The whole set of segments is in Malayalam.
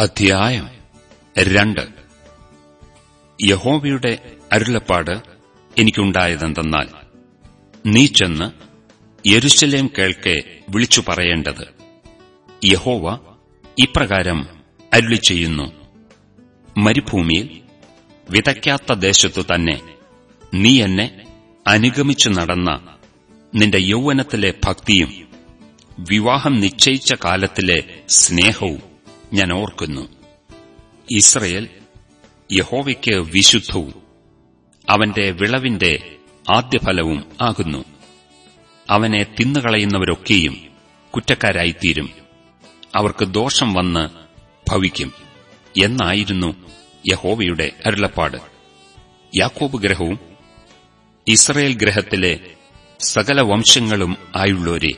അധ്യായം രണ്ട്. യഹോവയുടെ അരുളപ്പാട് എനിക്കുണ്ടായതെന്തെന്നാൽ നീ ചെന്ന് യെരുശലേം കേൾക്കെ വിളിച്ചു പറയേണ്ടത്. യഹോവ ഇപ്രകാരം അരുളി ചെയ്യുന്നു മരുഭൂമിയിൽ വിതയ്ക്കാത്ത ദേശത്തു തന്നെ നീ എന്നെ അനുഗമിച്ചു നടന്ന നിന്റെ യൗവനത്തിലെ ഭക്തിയും വിവാഹം നിശ്ചയിച്ച കാലത്തിലെ സ്നേഹവും ഞാൻ ഓർക്കുന്നു. ഇസ്രയേൽ യഹോവയ്ക്ക് വിശുദ്ധവും അവന്റെ വിളവിന്റെ ആദ്യഫലവും ആകുന്നു. അവനെ തിന്നുകളയുന്നവരൊക്കെയും കുറ്റക്കാരായിത്തീരും. അവർക്ക് ദോഷം വന്ന് ഭവിക്കും എന്നായിരുന്നു യഹോവയുടെ അരുളപ്പാട്. യാക്കോബ് ഗ്രഹവും ഇസ്രയേൽ ഗ്രഹത്തിലെ സകല വംശങ്ങളും ആയുള്ളവരെ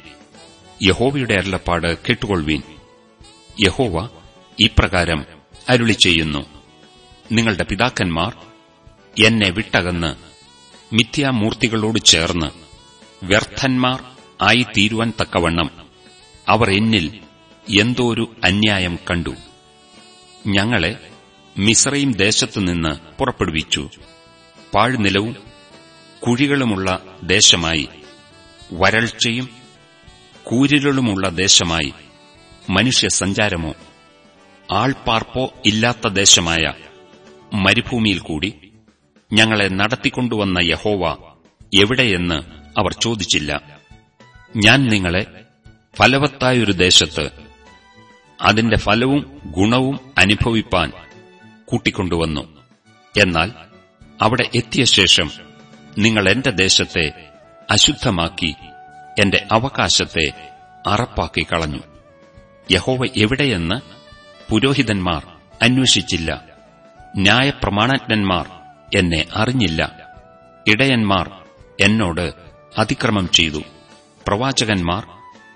യഹോവയുടെ അരുളപ്പാട് കേട്ടുകൊള്ളുവീൻ. യഹോവ ഇപ്രകാരം അരുളി ചെയ്യുന്നു. നിങ്ങളുടെ പിതാക്കന്മാർ എന്നെ വിട്ടകന്ന് മിഥ്യാമൂർത്തികളോട് ചേർന്ന് വ്യർത്ഥന്മാർ ആയിത്തീരുവാൻ തക്കവണ്ണം അവർ എന്നിൽ എന്തോരു അന്യായം കണ്ടു. ഞങ്ങളെ മിശ്രയും ദേശത്തുനിന്ന് പുറപ്പെടുവിച്ചു. പാഴ്നിലവും കുഴികളുമുള്ള ദേശമായി വരൾച്ചയും കൂരിലുമുള്ള ദേശമായി മനുഷ്യ സഞ്ചാരമോ ആൾപ്പാർപ്പോ ഇല്ലാത്ത ദേശമായ മരുഭൂമിയിൽ കൂടി ഞങ്ങളെ നടത്തിക്കൊണ്ടുവന്ന യഹോവ എവിടെയെന്ന് അവർ ചോദിച്ചില്ല. ഞാൻ നിങ്ങളെ ഫലവത്തായൊരു ദേശത്ത് അതിന്റെ ഫലവും ഗുണവും അനുഭവിപ്പാൻ കൂട്ടിക്കൊണ്ടുവന്നു. എന്നാൽ അവിടെ എത്തിയ ശേഷം നിങ്ങൾ എന്റെ ദേശത്തെ അശുദ്ധമാക്കി എന്റെ അവകാശത്തെ അറപ്പാക്കി കളഞ്ഞു യഹോവ എവിടെയെന്ന് പുരോഹിതന്മാർ അന്വേഷിച്ചില്ല. ന്യായപ്രമാണജ്ഞന്മാർ എന്നെ അറിഞ്ഞില്ല. ഇടയന്മാർ എന്നോട് അതിക്രമം ചെയ്തു. പ്രവാചകന്മാർ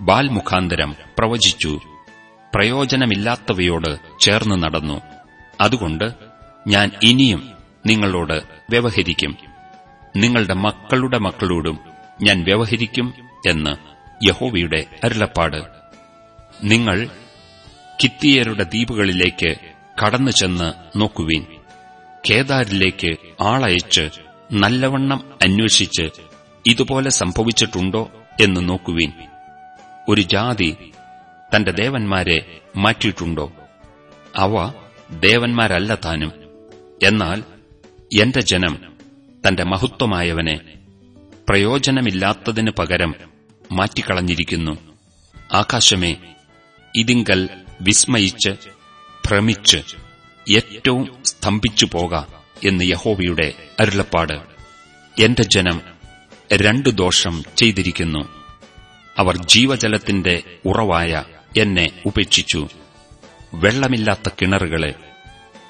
ബാൽ മുഖാന്തരം പ്രവചിച്ചു. പ്രയോജനമില്ലാത്തവയോട് ചേർന്ന് നടന്നു. അതുകൊണ്ട് ഞാൻ ഇനിയും നിങ്ങളോട് വ്യവഹരിക്കും. നിങ്ങളുടെ മക്കളുടെ മക്കളോടും ഞാൻ വ്യവഹരിക്കും എന്ന് യഹോവയുടെ അരുളപ്പാട്. നിങ്ങൾ കിത്തിയരുടെ ദ്വീപുകളിലേക്ക് കടന്നു ചെന്ന് നോക്കുവീൻ. കേദാരിലേക്ക് ആളയച്ച് നല്ലവണ്ണം അന്വേഷിച്ച് ഇതുപോലെ സംഭവിച്ചിട്ടുണ്ടോ എന്ന് നോക്കുവീൻ. ഒരു ജാതി തന്റെ ദേവന്മാരെ മാറ്റിയിട്ടുണ്ടോ? അവ ദേവന്മാരല്ല താനും. എന്നാൽ എന്റെ ജനം തന്റെ മഹത്വമായവനെ പ്രയോജനമില്ലാത്തതിനു പകരം മാറ്റിക്കളഞ്ഞിരിക്കുന്നു. ആകാശമേ ഇതിങ്കൽ വിസ്മയിച്ച് ഭ്രമിച്ച് ഏറ്റവും സ്തംഭിച്ചു പോക എന്ന് യഹോവയുടെ അരുളപ്പാട്. എന്റെ ജനം രണ്ടു ദോഷം ചെയ്തിരിക്കുന്നു. അവർ ജീവജലത്തിന്റെ ഉറവായ എന്നെ ഉപേക്ഷിച്ചു. വെള്ളമില്ലാത്ത കിണറുകളെ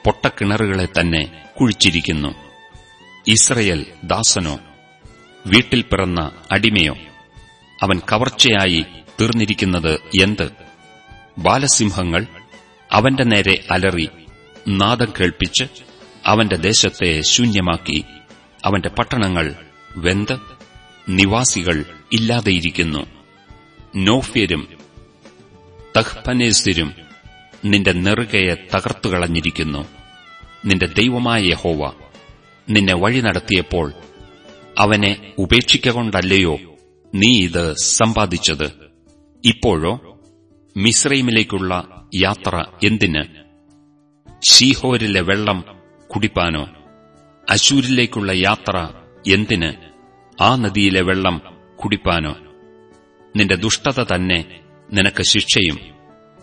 പൊട്ടക്കിണറുകളെ തന്നെ കുഴിച്ചിരിക്കുന്നു. ഇസ്രയേൽ ദാസനോ വീട്ടിൽ പിറന്ന അടിമയോ അവൻ കവർച്ചയായി തീർന്നിരിക്കുന്നത് എന്ത്? ബാലസിംഹങ്ങൾ അവന്റെ നേരെ അലറി നാദം കേൾപ്പിച്ച് അവന്റെ ദേശത്തെ ശൂന്യമാക്കി അവന്റെ പട്ടണങ്ങൾ വെന്ത് നിവാസികൾ ഇല്ലാതെയിരിക്കുന്നു. നോഫ്യരും തഹ്പനേസിരും നിന്റെ നെറുകയെ തകർത്തുകളഞ്ഞിരിക്കുന്നു നിന്റെ ദൈവമായ യഹോവ നിന്നെ വഴി നടത്തിയപ്പോൾ അവനെ ഉപേക്ഷിക്കൊണ്ടല്ലയോ നീ ഇത് സമ്പാദിച്ചത്. ഇപ്പോഴോ മിശ്രൈമിലേക്കുള്ള യാത്ര എന്തിന്? ഷീഹോരിലെ വെള്ളം കുടിപ്പാനോ? അശൂരിലേക്കുള്ള യാത്ര എന്തിന്? ആ നദിയിലെ വെള്ളം കുടിപ്പാനോ? നിന്റെ ദുഷ്ടത തന്നെ നിനക്ക് ശിക്ഷയും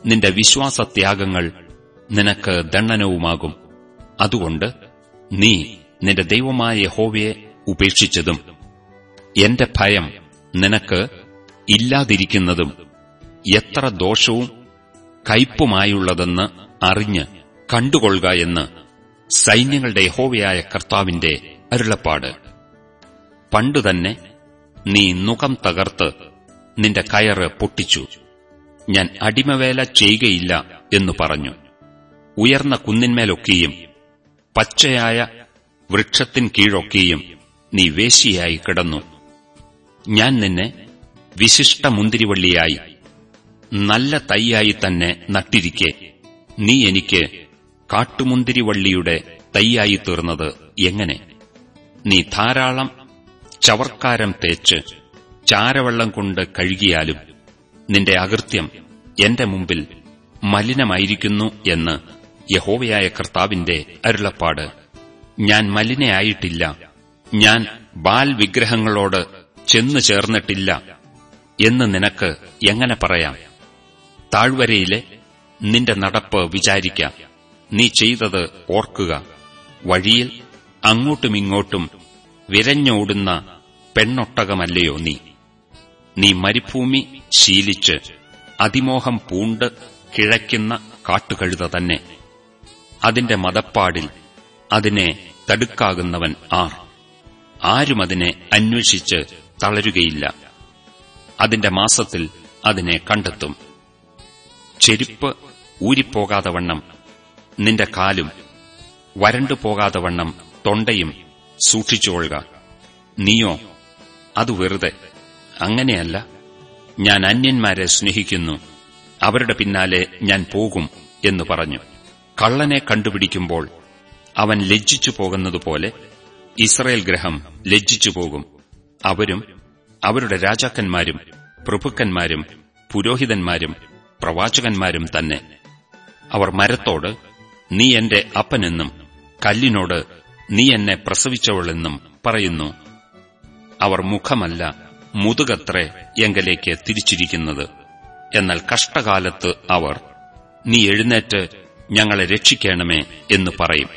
നിന്റെ വിശ്വാസത്യാഗങ്ങൾ നിനക്ക് ദണ്ഡനവുമാകും. അതുകൊണ്ട് നീ നിന്റെ ദൈവമായ ഹോവയെ ഉപേക്ഷിച്ചതും എന്റെ ഭയം നിനക്ക് ഇല്ലാതിരിക്കുന്നതും എത്ര ദോഷവും കയ്പുമായുള്ളതെന്ന് അറിഞ്ഞ് കണ്ടുകൊള്ളുക എന്ന് സൈന്യങ്ങളുടെ യഹോവയായ കർത്താവിന്റെ അരുളപ്പാട്. പണ്ടുതന്നെ നീ നുഖം തകർത്ത് നിന്റെ കയറ് പൊട്ടിച്ചു. ഞാൻ അടിമവേല ചെയ്യുകയില്ല എന്നു പറഞ്ഞു. ഉയർന്ന കുന്നിന്മേലൊക്കെയും പച്ചയായ വൃക്ഷത്തിൻ കീഴൊക്കെയും നീ വേശിയായി കിടന്നു. ഞാൻ നിന്നെ വിശിഷ്ട മുന്തിരിവള്ളിയായി നല്ല തൈയായി തന്നെ നട്ടിരിക്കെ. നീ എനിക്ക് കാട്ടുമുന്തിരിവള്ളിയുടെ തൈയായി തീർന്നത് എങ്ങനെ? നീ ധാരാളം ചവർക്കാരം തേച്ച് ചാരവെള്ളം കൊണ്ട് കഴുകിയാലും നിന്റെ അകൃത്യം എന്റെ മുമ്പിൽ മലിനമായിരിക്കുന്നു എന്ന് യഹോവയായ കർത്താവിന്റെ അരുളപ്പാട്. ഞാൻ മലിനയായിട്ടില്ല. ഞാൻ ബാൽ വിഗ്രഹങ്ങളോട് ചെന്നു ചേർന്നിട്ടില്ല എന്ന് നിനക്ക് എങ്ങനെ പറയാം? താഴ്വരയിലെ നിന്റെ നടപ്പ് വിചാരിക്കാം. നീ ചെയ്തത് ഓർക്കുക. വഴിയിൽ അങ്ങോട്ടുമിങ്ങോട്ടും വിരഞ്ഞോടുന്ന പെണ്ണൊട്ടകമല്ലയോ നീ? നീ മരുഭൂമി ശീലിച്ച് അതിമോഹം പൂണ്ട് കിഴയ്ക്കുന്ന കാട്ടുകഴുത തന്നെ. അതിന്റെ മതപ്പാടിൽ അതിനെ തടുക്കാകുന്നവൻ ആർ. ആരും അതിനെ അന്വേഷിച്ച് തളരുകയില്ല. അതിന്റെ മാസത്തിൽ അതിനെ കണ്ടെത്തും. ചെരുപ്പ് ഊരിപ്പോകാതെ വണ്ണം നിന്റെ കാലും വരണ്ടു പോകാതെ വണ്ണം തൊണ്ടയും സൂക്ഷിച്ചുകൊള്ളുക നീയോ അത് വെറുതെ. അങ്ങനെയല്ല ഞാൻ അന്യന്മാരെ സ്നേഹിക്കുന്നു അവരുടെ പിന്നാലെ ഞാൻ പോകും എന്ന് പറഞ്ഞു. കള്ളനെ കണ്ടുപിടിക്കുമ്പോൾ അവൻ ലജ്ജിച്ചു പോകുന്നതുപോലെ ഇസ്രയേൽ ഗ്രഹം ലജ്ജിച്ചു പോകും. അവരും അവരുടെ രാജാക്കന്മാരും പ്രഭുക്കന്മാരും പുരോഹിതന്മാരും പ്രവാചകന്മാരും തന്നെ. അവർ മരത്തോട് നീ എന്റെ അപ്പനെന്നും കല്ലിനോട് നീ എന്നെ പ്രസവിച്ചവളെന്നും പറയുന്നു. അവർ മുഖമല്ല മുതുകത്രേ എങ്കലേക്ക് തിരിച്ചിരിക്കുന്നത്. എന്നാൽ കഷ്ടകാലത്ത് അവർ നീ എഴുന്നേറ്റ് ഞങ്ങളെ രക്ഷിക്കണമേ എന്ന് പറയും.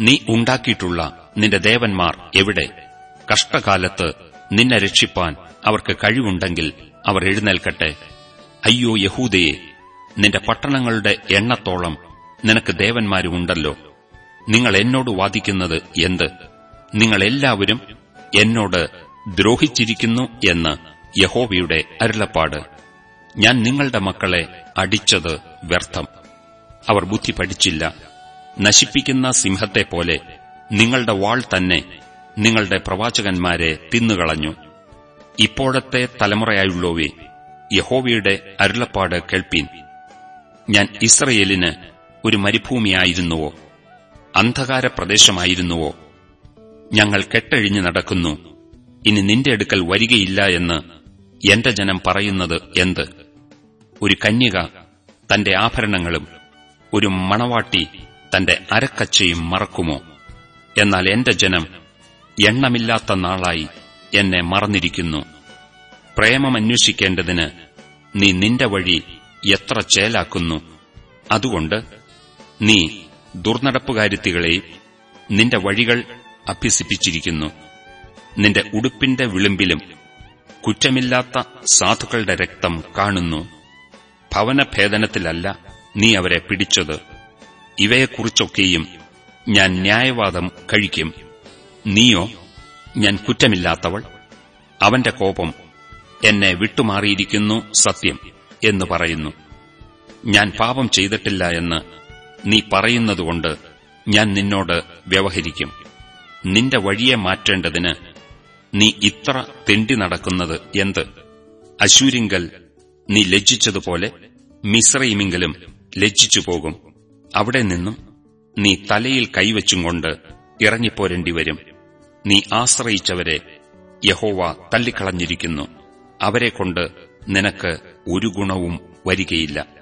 നീ ഉണ്ടാക്കിയിട്ടുള്ള നിന്റെ ദേവന്മാർ എവിടെ? കഷ്ടകാലത്ത് നിന്നെ രക്ഷിപ്പാൻ അവർക്ക് കഴിവുണ്ടെങ്കിൽ അവർ എഴുന്നേൽക്കട്ടെ. അയ്യോ യഹൂദയെ നിന്റെ പട്ടണങ്ങളുടെ എണ്ണത്തോളം നിനക്ക് ദേവന്മാരുമുണ്ടല്ലോ. നിങ്ങൾ എന്നോട് വാദിക്കുന്നത് എന്ത്? നിങ്ങളെല്ലാവരും എന്നോട് ദ്രോഹിച്ചിരിക്കുന്നു എന്ന് യഹോവയുടെ അരുളപ്പാട്. ഞാൻ നിങ്ങളുടെ മക്കളെ അടിച്ചത് വ്യർത്ഥം. അവർ ബുദ്ധി പഠിച്ചില്ല. നശിപ്പിക്കുന്ന സിംഹത്തെപ്പോലെ നിങ്ങളുടെ വാൾ തന്നെ നിങ്ങളുടെ പ്രവാചകന്മാരെ തിന്നുകളഞ്ഞു. ഇപ്പോഴത്തെ തലമുറയായുള്ളവേ യഹോവയുടെ അരുളപ്പാട് കേൾപ്പീൻ. ഞാൻ ഇസ്രയേലിന് ഒരു മരുഭൂമിയായിരുന്നുവോ? അന്ധകാര പ്രദേശമായിരുന്നുവോ ഞങ്ങൾ കെട്ടഴിഞ്ഞു നടക്കുന്നു. ഇനി നിന്റെ അടുക്കൽ വരികയില്ല എന്ന് എന്റെ ജനം പറയുന്നത് എന്ത്? ഒരു കന്യക തന്റെ ആഭരണങ്ങളും ഒരു മണവാട്ടി തന്റെ അരക്കച്ചയും മറക്കുമോ? എന്നാൽ എന്റെ ജനം എണ്ണമില്ലാത്ത നാളായി എന്നെ മറന്നിരിക്കുന്നു. പ്രേമമന്വേഷിക്കേണ്ടതിന് നീ നിന്റെ വഴി എത്ര ചേലാക്കുന്നു? അതുകൊണ്ട് നീ ദുർനടപ്പുകാരുത്തികളെ നിന്റെ വഴികൾ അഭ്യസിപ്പിച്ചിരിക്കുന്നു. നിന്റെ ഉടുപ്പിന്റെ വിളിമ്പിലും കുറ്റമില്ലാത്ത സാധുക്കളുടെ രക്തം കാണുന്നു. ഭവനഭേദനത്തിലല്ല നീ അവരെ പിടിച്ചത്. ഇവയെക്കുറിച്ചൊക്കെയും ഞാൻ ന്യായവാദം കഴിക്കും. നീയോ ഞാൻ കുറ്റമില്ലാത്തവൾ? അവന്റെ കോപം എന്നെ വിട്ടുമാറിയിരിക്കുന്നു സത്യം എന്ന് പറയുന്നു. ഞാൻ പാപം ചെയ്തിട്ടില്ല എന്ന് നീ പറയുന്നതുകൊണ്ട് ഞാൻ നിന്നോട് വ്യവഹരിക്കും. നിന്റെ വഴിയെ മാറ്റേണ്ടതിന് നീ ഇത്ര തെണ്ടി നടക്കുന്നത് എന്ത്? അശൂരിങ്കൽ നീ ലജ്ജിച്ചതുപോലെ മിശ്രയിമിങ്കിലും ലജ്ജിച്ചു പോകും. അവിടെ നിന്നും നീ തലയിൽ കൈവച്ചും കൊണ്ട് ഇറങ്ങിപ്പോരേണ്ടി വരും നീ ആശ്രയിച്ചവരെ യഹോവ തള്ളിക്കളഞ്ഞിരിക്കുന്നു. അവരെക്കൊണ്ട് നിനക്ക് ഒരു ഗുണവും വരികയില്ല.